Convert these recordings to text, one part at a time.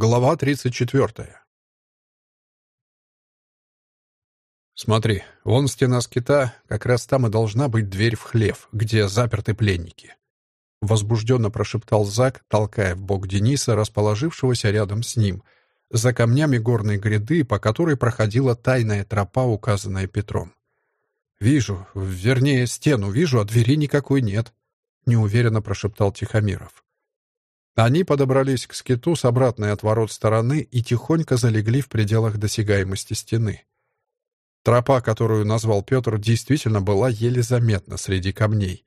Глава 34. «Смотри, вон стена скита, как раз там и должна быть дверь в хлев, где заперты пленники». Возбужденно прошептал Зак, толкая в бок Дениса, расположившегося рядом с ним, за камнями горной гряды, по которой проходила тайная тропа, указанная Петром. «Вижу, вернее, стену вижу, а двери никакой нет», — неуверенно прошептал Тихомиров. Они подобрались к скиту с обратной от ворот стороны и тихонько залегли в пределах досягаемости стены. Тропа, которую назвал Петр, действительно была еле заметна среди камней.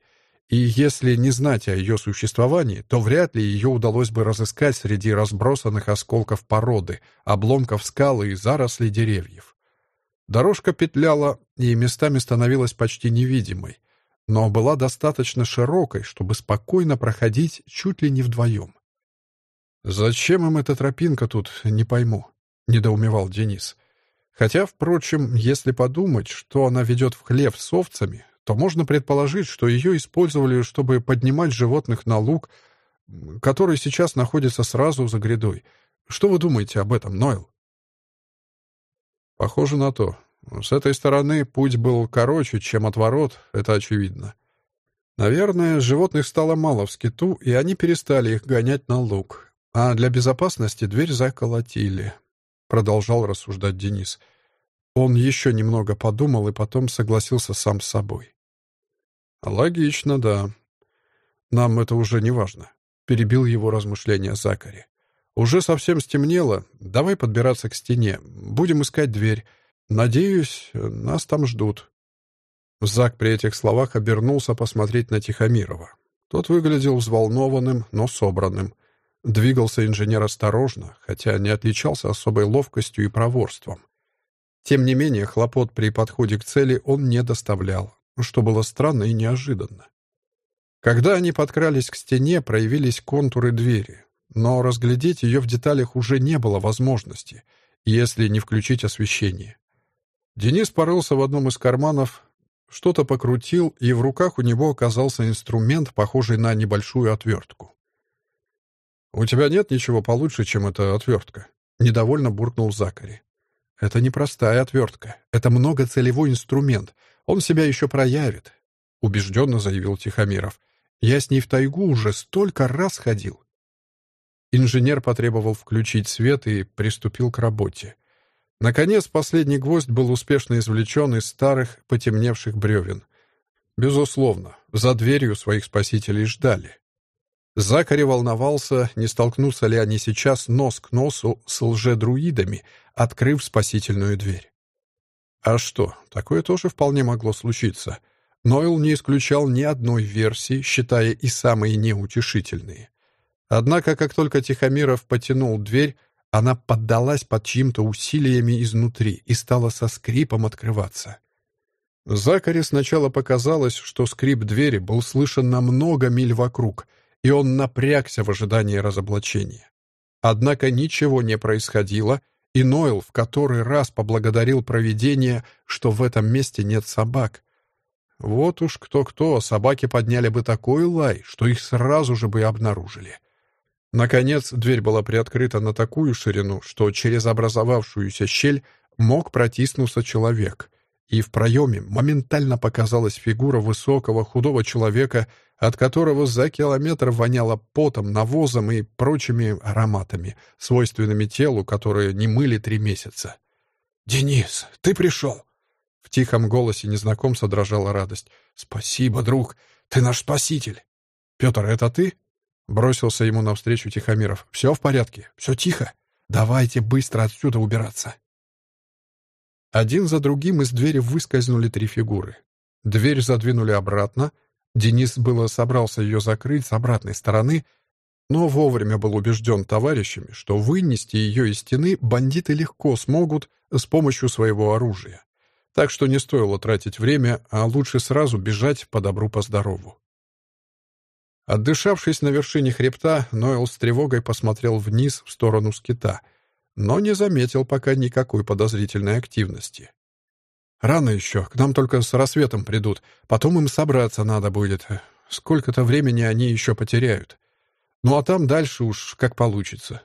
И если не знать о ее существовании, то вряд ли ее удалось бы разыскать среди разбросанных осколков породы, обломков скалы и зарослей деревьев. Дорожка петляла и местами становилась почти невидимой, но была достаточно широкой, чтобы спокойно проходить чуть ли не вдвоем. «Зачем им эта тропинка тут, не пойму», — недоумевал Денис. Хотя, впрочем, если подумать, что она ведет в хлев с овцами, то можно предположить, что ее использовали, чтобы поднимать животных на луг, который сейчас находится сразу за грядой. Что вы думаете об этом, Нойл? Похоже на то. С этой стороны путь был короче, чем от ворот, это очевидно. Наверное, животных стало мало в скиту, и они перестали их гонять на луг. А для безопасности дверь заколотили, продолжал рассуждать Денис. Он еще немного подумал и потом согласился сам с собой. Логично, да. Нам это уже не важно, перебил его размышления Закари. Уже совсем стемнело. Давай подбираться к стене. Будем искать дверь. Надеюсь, нас там ждут. Зак при этих словах обернулся посмотреть на Тихомирова. Тот выглядел взволнованным, но собранным. Двигался инженер осторожно, хотя не отличался особой ловкостью и проворством. Тем не менее, хлопот при подходе к цели он не доставлял, что было странно и неожиданно. Когда они подкрались к стене, проявились контуры двери, но разглядеть ее в деталях уже не было возможности, если не включить освещение. Денис порылся в одном из карманов, что-то покрутил, и в руках у него оказался инструмент, похожий на небольшую отвертку. «У тебя нет ничего получше, чем эта отвертка?» — недовольно буркнул Закари. «Это не простая отвертка. Это многоцелевой инструмент. Он себя еще проявит», — убежденно заявил Тихомиров. «Я с ней в тайгу уже столько раз ходил». Инженер потребовал включить свет и приступил к работе. Наконец, последний гвоздь был успешно извлечен из старых, потемневших бревен. Безусловно, за дверью своих спасителей ждали. Закари волновался, не столкнутся ли они сейчас нос к носу с лжедруидами, открыв спасительную дверь. А что, такое тоже вполне могло случиться. Нойл не исключал ни одной версии, считая и самые неутешительные. Однако, как только Тихомиров потянул дверь, она поддалась под чьим-то усилиями изнутри и стала со скрипом открываться. Закари сначала показалось, что скрип двери был слышен на много миль вокруг — и он напрягся в ожидании разоблачения. Однако ничего не происходило, и Нойл в который раз поблагодарил провидение, что в этом месте нет собак. Вот уж кто-кто, собаки подняли бы такой лай, что их сразу же бы обнаружили. Наконец, дверь была приоткрыта на такую ширину, что через образовавшуюся щель мог протиснуться человек — и в проеме моментально показалась фигура высокого худого человека, от которого за километр воняло потом, навозом и прочими ароматами, свойственными телу, которое не мыли три месяца. «Денис, ты пришел!» В тихом голосе незнакомца дрожала радость. «Спасибо, друг! Ты наш спаситель!» «Петр, это ты?» Бросился ему навстречу Тихомиров. «Все в порядке? Все тихо? Давайте быстро отсюда убираться!» Один за другим из двери выскользнули три фигуры. Дверь задвинули обратно. Денис было собрался ее закрыть с обратной стороны, но вовремя был убежден товарищами, что вынести ее из стены бандиты легко смогут с помощью своего оружия. Так что не стоило тратить время, а лучше сразу бежать по добру, по здорову. Отдышавшись на вершине хребта, Ноэл с тревогой посмотрел вниз в сторону скита — но не заметил пока никакой подозрительной активности. «Рано еще, к нам только с рассветом придут, потом им собраться надо будет. Сколько-то времени они еще потеряют. Ну а там дальше уж как получится».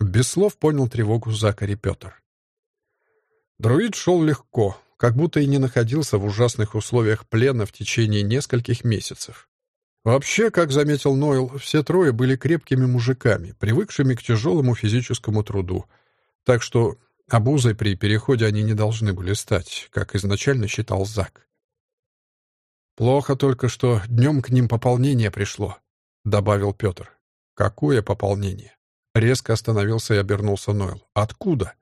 Без слов понял тревогу Закари Петр. Друид шел легко, как будто и не находился в ужасных условиях плена в течение нескольких месяцев. Вообще, как заметил Нойл, все трое были крепкими мужиками, привыкшими к тяжелому физическому труду. Так что обузой при переходе они не должны были стать, как изначально считал Зак. «Плохо только, что днем к ним пополнение пришло», — добавил Петр. «Какое пополнение?» Резко остановился и обернулся Нойл. «Откуда?»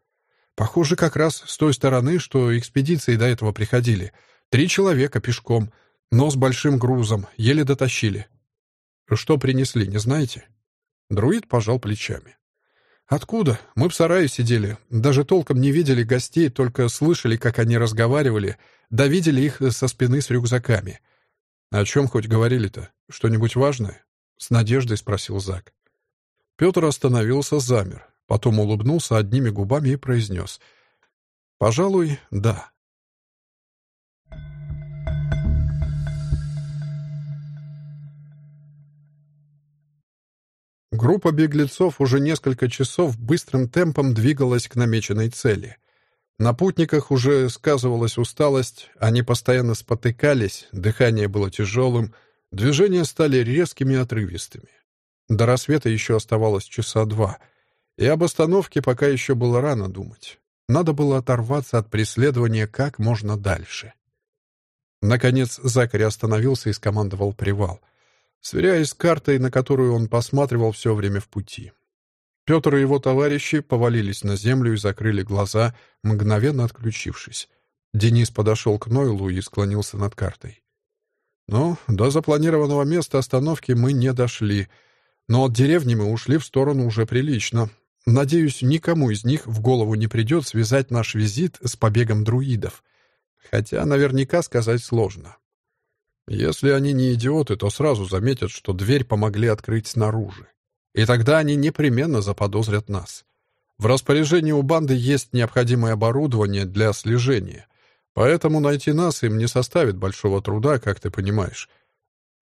«Похоже, как раз с той стороны, что экспедиции до этого приходили. Три человека пешком, но с большим грузом, еле дотащили. Что принесли, не знаете? Друид пожал плечами. Откуда? Мы в сарае сидели. Даже толком не видели гостей, только слышали, как они разговаривали, да видели их со спины с рюкзаками. О чем хоть говорили-то? Что-нибудь важное? С надеждой спросил Зак. Петр остановился, замер, потом улыбнулся одними губами и произнес. «Пожалуй, да». Группа беглецов уже несколько часов быстрым темпом двигалась к намеченной цели. На путниках уже сказывалась усталость, они постоянно спотыкались, дыхание было тяжелым, движения стали резкими и отрывистыми. До рассвета еще оставалось часа два, и об остановке пока еще было рано думать. Надо было оторваться от преследования как можно дальше. Наконец Закари остановился и скомандовал привал — сверяясь с картой, на которую он посматривал все время в пути. Петр и его товарищи повалились на землю и закрыли глаза, мгновенно отключившись. Денис подошел к Нойлу и склонился над картой. «Ну, до запланированного места остановки мы не дошли, но от деревни мы ушли в сторону уже прилично. Надеюсь, никому из них в голову не придет связать наш визит с побегом друидов. Хотя наверняка сказать сложно. Если они не идиоты, то сразу заметят, что дверь помогли открыть снаружи. И тогда они непременно заподозрят нас. В распоряжении у банды есть необходимое оборудование для слежения, поэтому найти нас им не составит большого труда, как ты понимаешь.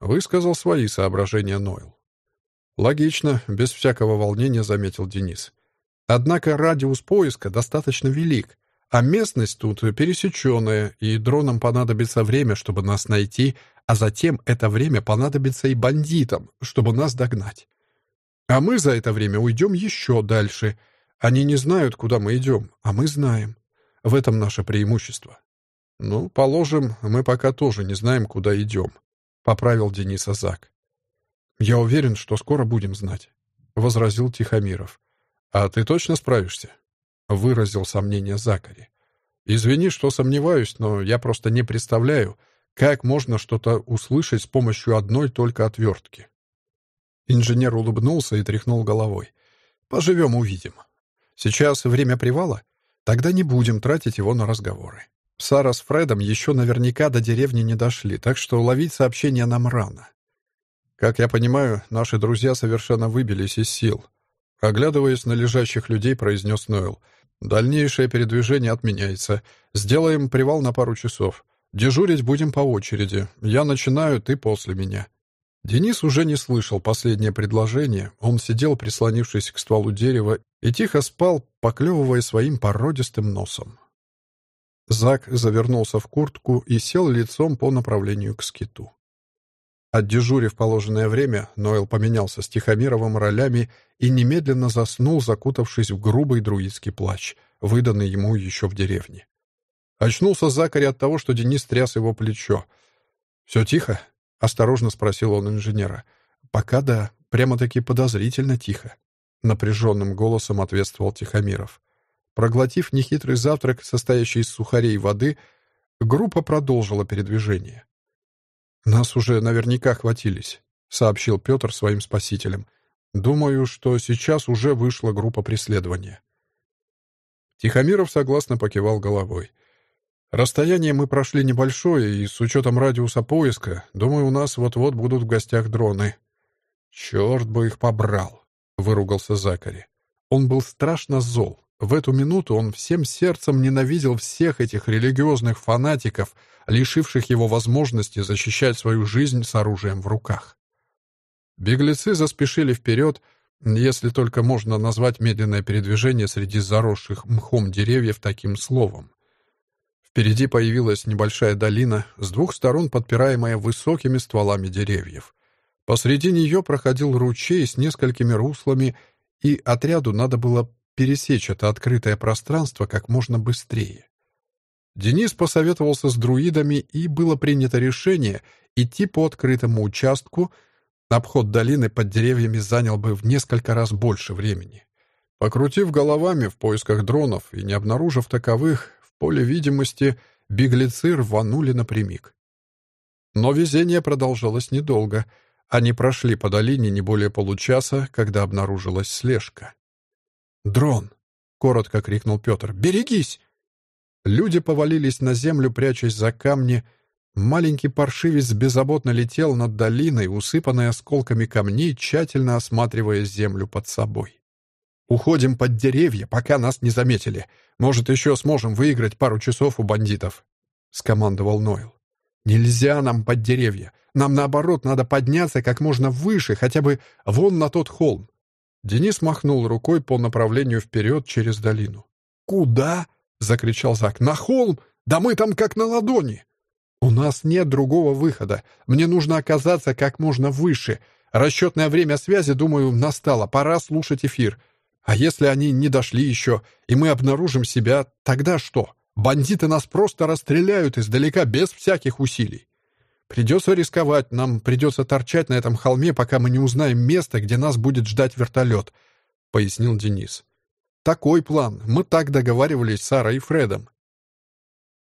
Высказал свои соображения Нойл. Логично, без всякого волнения заметил Денис. Однако радиус поиска достаточно велик, а местность тут пересеченная, и дронам понадобится время, чтобы нас найти, а затем это время понадобится и бандитам, чтобы нас догнать. А мы за это время уйдем еще дальше. Они не знают, куда мы идем, а мы знаем. В этом наше преимущество. Ну, положим, мы пока тоже не знаем, куда идем, — поправил Денис Азак. Я уверен, что скоро будем знать, — возразил Тихомиров. А ты точно справишься? Выразил сомнение Закари. «Извини, что сомневаюсь, но я просто не представляю, как можно что-то услышать с помощью одной только отвертки». Инженер улыбнулся и тряхнул головой. «Поживем, увидим. Сейчас время привала? Тогда не будем тратить его на разговоры. Сара с Фредом еще наверняка до деревни не дошли, так что ловить сообщения нам рано. Как я понимаю, наши друзья совершенно выбились из сил». Оглядываясь на лежащих людей, произнес Нойл — Дальнейшее передвижение отменяется. Сделаем привал на пару часов. Дежурить будем по очереди. Я начинаю, ты после меня». Денис уже не слышал последнее предложение. Он сидел, прислонившись к стволу дерева, и тихо спал, поклевывая своим породистым носом. Зак завернулся в куртку и сел лицом по направлению к скиту. Отдежурив положенное время, Ноэл поменялся с Тихомировым ролями и немедленно заснул, закутавшись в грубый друидский плащ, выданный ему еще в деревне. Очнулся Закари от того, что Денис тряс его плечо. «Все тихо?» — осторожно спросил он инженера. «Пока да, прямо-таки подозрительно тихо», — напряженным голосом ответствовал Тихомиров. Проглотив нехитрый завтрак, состоящий из сухарей и воды, группа продолжила передвижение. «Нас уже наверняка хватились», — сообщил Петр своим спасителям. «Думаю, что сейчас уже вышла группа преследования». Тихомиров согласно покивал головой. «Расстояние мы прошли небольшое, и с учетом радиуса поиска, думаю, у нас вот-вот будут в гостях дроны». «Черт бы их побрал!» — выругался Закари. Он был страшно зол. В эту минуту он всем сердцем ненавидел всех этих религиозных фанатиков, лишивших его возможности защищать свою жизнь с оружием в руках. Беглецы заспешили вперед, если только можно назвать медленное передвижение среди заросших мхом деревьев таким словом. Впереди появилась небольшая долина, с двух сторон подпираемая высокими стволами деревьев. Посреди нее проходил ручей с несколькими руслами, и отряду надо было пересечь это открытое пространство как можно быстрее. Денис посоветовался с друидами, и было принято решение идти по открытому участку. Обход долины под деревьями занял бы в несколько раз больше времени. Покрутив головами в поисках дронов и не обнаружив таковых, в поле видимости беглецы рванули напрямик. Но везение продолжалось недолго. Они прошли по долине не более получаса, когда обнаружилась слежка. «Дрон!» — коротко крикнул Петр. «Берегись!» Люди повалились на землю, прячась за камни. Маленький паршивец беззаботно летел над долиной, усыпанной осколками камней, тщательно осматривая землю под собой. «Уходим под деревья, пока нас не заметили. Может, еще сможем выиграть пару часов у бандитов», — скомандовал Нойл. «Нельзя нам под деревья. Нам, наоборот, надо подняться как можно выше, хотя бы вон на тот холм». Денис махнул рукой по направлению вперед через долину. «Куда?» — закричал Зак. «На холм? Да мы там как на ладони!» «У нас нет другого выхода. Мне нужно оказаться как можно выше. Расчетное время связи, думаю, настало. Пора слушать эфир. А если они не дошли еще, и мы обнаружим себя, тогда что? Бандиты нас просто расстреляют издалека без всяких усилий. Придется рисковать. Нам придется торчать на этом холме, пока мы не узнаем место, где нас будет ждать вертолет», — пояснил Денис. Такой план. Мы так договаривались с Сарой и Фредом.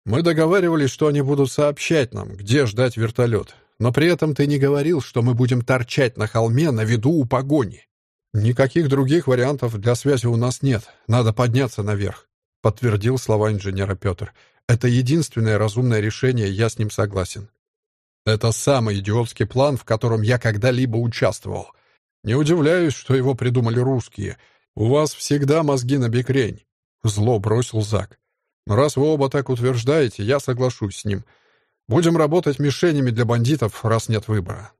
Мы договаривались, что они будут сообщать нам, где ждать вертолет. Но при этом ты не говорил, что мы будем торчать на холме на виду у погони. Никаких других вариантов для связи у нас нет. Надо подняться наверх, подтвердил слова инженера Петр. Это единственное разумное решение, я с ним согласен. Это самый идиотский план, в котором я когда-либо участвовал. Не удивляюсь, что его придумали русские — «У вас всегда мозги на бекрень», — зло бросил Зак. «Но раз вы оба так утверждаете, я соглашусь с ним. Будем работать мишенями для бандитов, раз нет выбора.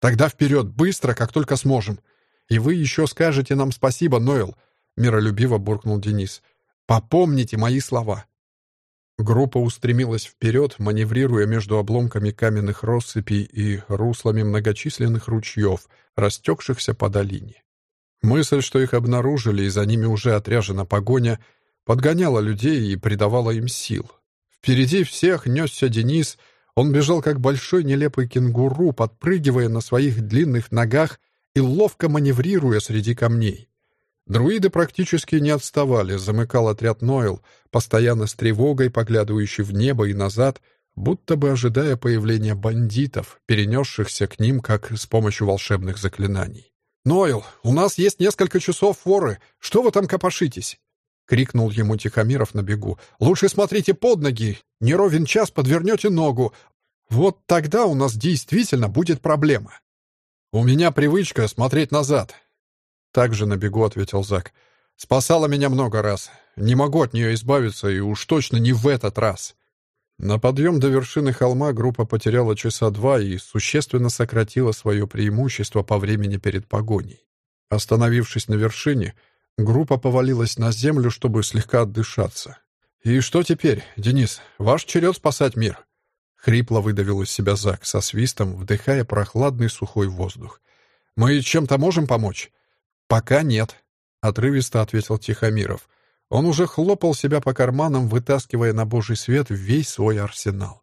Тогда вперед, быстро, как только сможем. И вы еще скажете нам спасибо, Нойл», — миролюбиво буркнул Денис. «Попомните мои слова». Группа устремилась вперед, маневрируя между обломками каменных россыпей и руслами многочисленных ручьев, растекшихся по долине. Мысль, что их обнаружили и за ними уже отряжена погоня, подгоняла людей и придавала им сил. Впереди всех несся Денис, он бежал как большой нелепый кенгуру, подпрыгивая на своих длинных ногах и ловко маневрируя среди камней. Друиды практически не отставали, замыкал отряд Нойл, постоянно с тревогой поглядывающий в небо и назад, будто бы ожидая появления бандитов, перенесшихся к ним как с помощью волшебных заклинаний. «Нойл, у нас есть несколько часов форы. Что вы там копошитесь?» — крикнул ему Тихомиров на бегу. «Лучше смотрите под ноги. Не ровен час подвернете ногу. Вот тогда у нас действительно будет проблема». «У меня привычка смотреть назад», — также на бегу ответил Зак. «Спасала меня много раз. Не могу от нее избавиться, и уж точно не в этот раз». На подъем до вершины холма группа потеряла часа два и существенно сократила свое преимущество по времени перед погоней. Остановившись на вершине, группа повалилась на землю, чтобы слегка отдышаться. «И что теперь, Денис? Ваш черед спасать мир!» Хрипло выдавил из себя Зак со свистом, вдыхая прохладный сухой воздух. «Мы чем-то можем помочь?» «Пока нет», — отрывисто ответил Тихомиров. Он уже хлопал себя по карманам, вытаскивая на божий свет весь свой арсенал.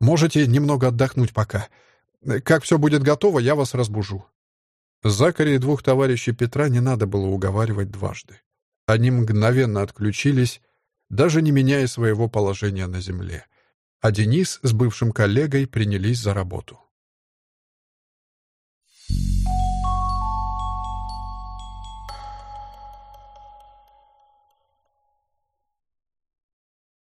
«Можете немного отдохнуть пока. Как все будет готово, я вас разбужу». Закари и двух товарищей Петра не надо было уговаривать дважды. Они мгновенно отключились, даже не меняя своего положения на земле. А Денис с бывшим коллегой принялись за работу.